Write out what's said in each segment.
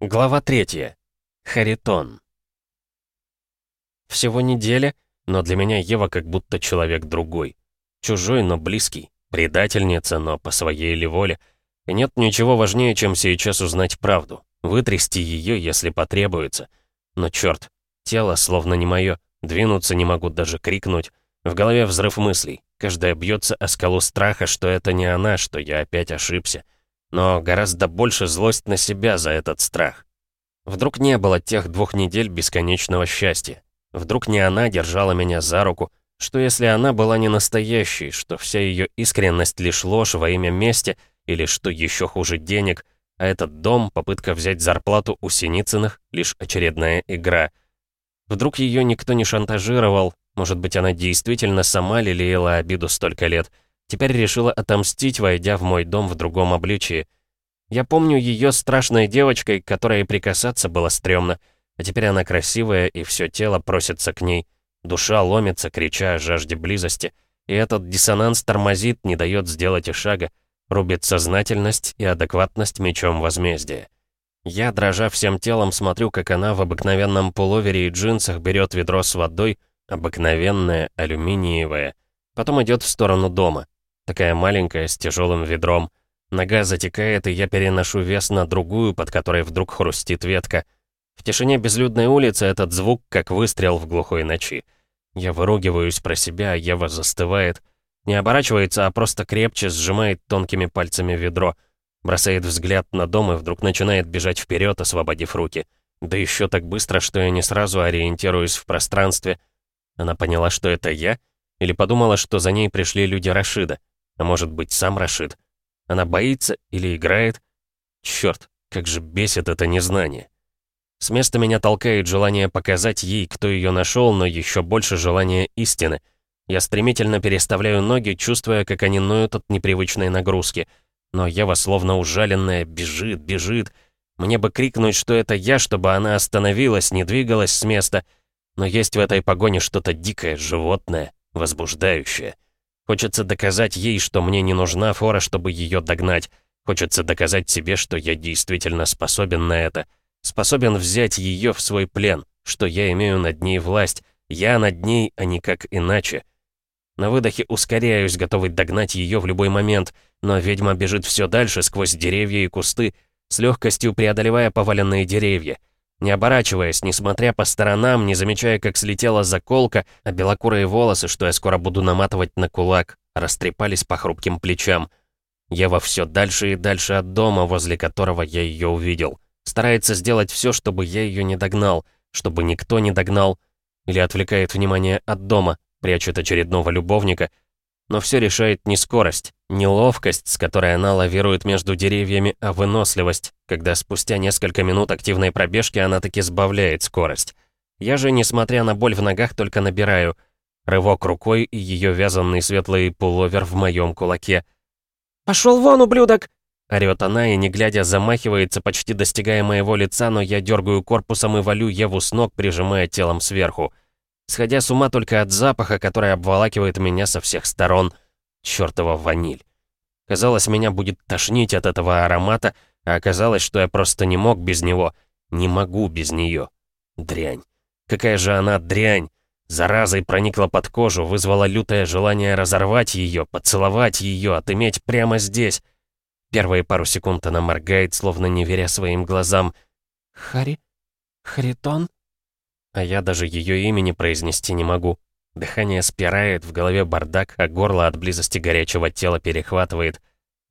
Глава третья. Харитон. Всего неделя, но для меня Ева как будто человек другой. Чужой, но близкий. Предательница, но по своей ли воле. И нет ничего важнее, чем сейчас узнать правду. Вытрясти ее, если потребуется. Но черт, тело словно не мое. Двинуться не могу, даже крикнуть. В голове взрыв мыслей. Каждая бьется о скалу страха, что это не она, что я опять ошибся. Но гораздо больше злость на себя за этот страх. Вдруг не было тех двух недель бесконечного счастья. Вдруг не она держала меня за руку, что если она была не настоящей, что вся ее искренность лишь ложь во имя мести, или что еще хуже денег, а этот дом, попытка взять зарплату у Синицыных, лишь очередная игра. Вдруг ее никто не шантажировал, может быть, она действительно сама лелеяла обиду столько лет, теперь решила отомстить, войдя в мой дом в другом обличии. Я помню ее страшной девочкой, которой прикасаться было стрёмно, а теперь она красивая, и все тело просится к ней — Душа ломится, крича о жажде близости, и этот диссонанс тормозит, не дает сделать и шага, рубит сознательность и адекватность мечом возмездия. Я, дрожа всем телом, смотрю, как она в обыкновенном пуловере и джинсах берет ведро с водой, обыкновенное, алюминиевое, потом идет в сторону дома. Такая маленькая, с тяжелым ведром. Нога затекает, и я переношу вес на другую, под которой вдруг хрустит ветка — в тишине безлюдной улицы этот звук, как выстрел в глухой ночи. Я выругиваюсь про себя, а Ева застывает. Не оборачивается, а просто крепче сжимает тонкими пальцами ведро. Бросает взгляд на дом и вдруг начинает бежать вперед, освободив руки. Да еще так быстро, что я не сразу ориентируюсь в пространстве. Она поняла, что это я? Или подумала, что за ней пришли люди Рашида? А может быть, сам Рашид? Она боится или играет? Черт, как же бесит это незнание. С места меня толкает желание показать ей, кто ее нашел, но еще больше желание истины. Я стремительно переставляю ноги, чувствуя, как они ноют от непривычной нагрузки. Но Ева, словно ужаленная, бежит, бежит. Мне бы крикнуть, что это я, чтобы она остановилась, не двигалась с места. Но есть в этой погоне что-то дикое, животное, возбуждающее. Хочется доказать ей, что мне не нужна фора, чтобы ее догнать. Хочется доказать себе, что я действительно способен на это — способен взять ее в свой плен, что я имею над ней власть, я над ней, а не как иначе. На выдохе ускоряюсь, готовый догнать ее в любой момент, но ведьма бежит все дальше сквозь деревья и кусты, с легкостью преодолевая поваленные деревья. Не оборачиваясь, несмотря по сторонам, не замечая, как слетела заколка, а белокурые волосы, что я скоро буду наматывать на кулак, растрепались по хрупким плечам. Ева все дальше и дальше от дома, возле которого я ее увидел. Старается сделать все, чтобы я ее не догнал, чтобы никто не догнал. Или отвлекает внимание от дома, прячет очередного любовника. Но все решает не скорость, не ловкость, с которой она лавирует между деревьями, а выносливость, когда спустя несколько минут активной пробежки она таки сбавляет скорость. Я же, несмотря на боль в ногах, только набираю. Рывок рукой и ее вязанный светлый пуловер в моем кулаке. «Пошел вон, ублюдок!» Орёт она и, не глядя, замахивается, почти достигая моего лица, но я дергаю корпусом и валю Еву с ног, прижимая телом сверху. Сходя с ума только от запаха, который обволакивает меня со всех сторон. Чёртова ваниль. Казалось, меня будет тошнить от этого аромата, а оказалось, что я просто не мог без него. Не могу без неё. Дрянь. Какая же она дрянь. Заразой проникла под кожу, вызвала лютое желание разорвать её, поцеловать её, отыметь прямо здесь. Первые пару секунд она моргает, словно не веря своим глазам. «Хари? Харитон?» А я даже ее имени произнести не могу. Дыхание спирает, в голове бардак, а горло от близости горячего тела перехватывает.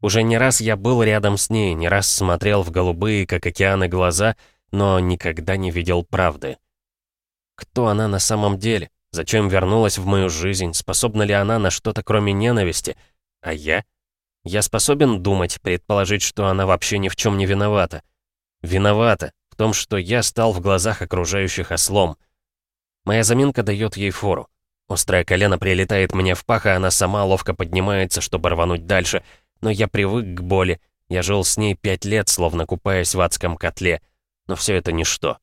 Уже не раз я был рядом с ней, не раз смотрел в голубые, как океаны, глаза, но никогда не видел правды. Кто она на самом деле? Зачем вернулась в мою жизнь? Способна ли она на что-то, кроме ненависти? А я? Я способен думать, предположить, что она вообще ни в чем не виновата. Виновата том, что я стал в глазах окружающих ослом. Моя заминка дает ей фору. Острое колено прилетает мне в пах, и она сама ловко поднимается, чтобы рвануть дальше. Но я привык к боли. Я жил с ней пять лет, словно купаясь в адском котле. Но все это ничто.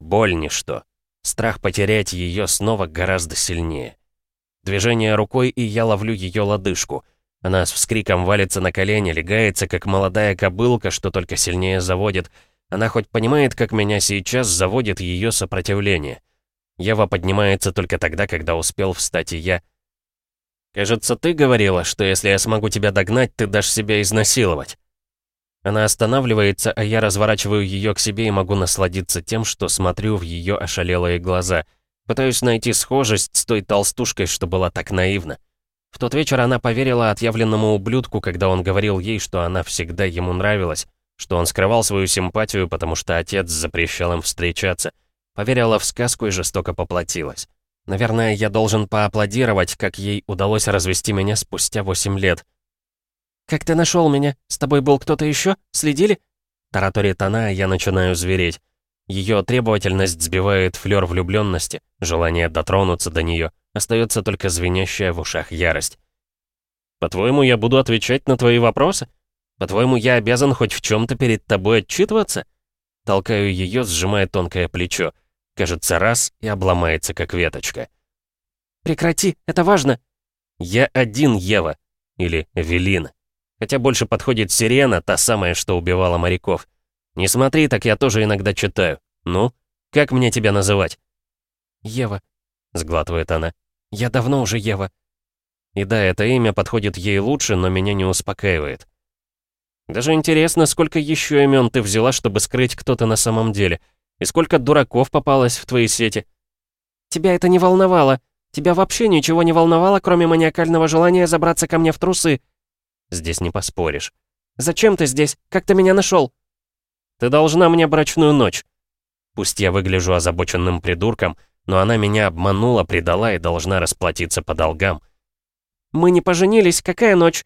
Боль ничто. Страх потерять ее снова гораздо сильнее. Движение рукой, и я ловлю ее лодыжку — она с вскриком валится на колени, легается, как молодая кобылка, что только сильнее заводит. Она хоть понимает, как меня сейчас заводит ее сопротивление. Ева поднимается только тогда, когда успел встать и я. «Кажется, ты говорила, что если я смогу тебя догнать, ты дашь себя изнасиловать». Она останавливается, а я разворачиваю ее к себе и могу насладиться тем, что смотрю в ее ошалелые глаза. Пытаюсь найти схожесть с той толстушкой, что была так наивна. В тот вечер она поверила отъявленному ублюдку, когда он говорил ей, что она всегда ему нравилась, что он скрывал свою симпатию, потому что отец запрещал им встречаться. Поверила в сказку и жестоко поплатилась. Наверное, я должен поаплодировать, как ей удалось развести меня спустя 8 лет. «Как ты нашел меня? С тобой был кто-то еще? Следили?» Тараторит она, я начинаю звереть. Ее требовательность сбивает флёр влюбленности, желание дотронуться до нее. Остается только звенящая в ушах ярость. «По-твоему, я буду отвечать на твои вопросы? По-твоему, я обязан хоть в чем то перед тобой отчитываться?» Толкаю ее, сжимая тонкое плечо. Кажется, раз и обломается, как веточка. «Прекрати, это важно!» «Я один, Ева. Или Велина. Хотя больше подходит сирена, та самая, что убивала моряков. Не смотри, так я тоже иногда читаю. Ну, как мне тебя называть?» «Ева», — сглатывает она. «Я давно уже Ева». И да, это имя подходит ей лучше, но меня не успокаивает. Даже интересно, сколько еще имен ты взяла, чтобы скрыть кто-то на самом деле. И сколько дураков попалось в твои сети. Тебя это не волновало. Тебя вообще ничего не волновало, кроме маниакального желания забраться ко мне в трусы. Здесь не поспоришь. «Зачем ты здесь? Как ты меня нашел? «Ты должна мне брачную ночь». Пусть я выгляжу озабоченным придурком, но она меня обманула, предала и должна расплатиться по долгам. «Мы не поженились, какая ночь?»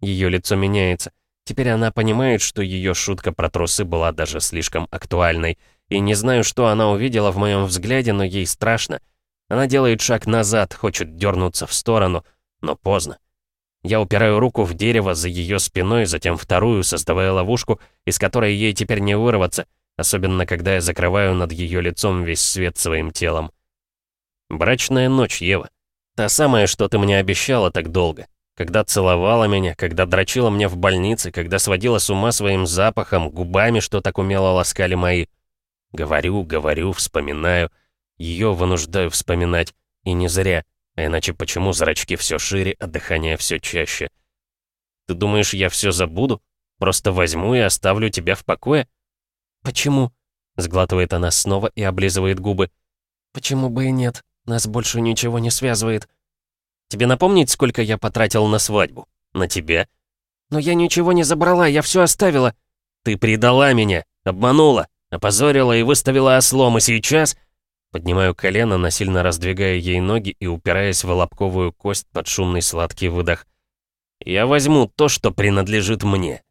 Ее лицо меняется. Теперь она понимает, что ее шутка про трусы была даже слишком актуальной. И не знаю, что она увидела в моем взгляде, но ей страшно. Она делает шаг назад, хочет дернуться в сторону, но поздно. Я упираю руку в дерево за ее спиной, затем вторую, создавая ловушку, из которой ей теперь не вырваться, особенно когда я закрываю над ее лицом весь свет своим телом. Брачная ночь, Ева. Та самая, что ты мне обещала так долго. Когда целовала меня, когда дрочила мне в больнице, когда сводила с ума своим запахом, губами, что так умело ласкали мои. Говорю, говорю, вспоминаю. Ее вынуждаю вспоминать. И не зря. А иначе почему зрачки все шире, а дыхание все чаще? Ты думаешь, я все забуду? Просто возьму и оставлю тебя в покое? Почему? Сглатывает она снова и облизывает губы. Почему бы и нет? Нас больше ничего не связывает. Тебе напомнить, сколько я потратил на свадьбу? На тебя? Но я ничего не забрала, я все оставила. Ты предала меня, обманула, опозорила и выставила ослом, и сейчас Поднимаю колено, насильно раздвигая ей ноги и упираясь в лобковую кость под шумный сладкий выдох. «Я возьму то, что принадлежит мне».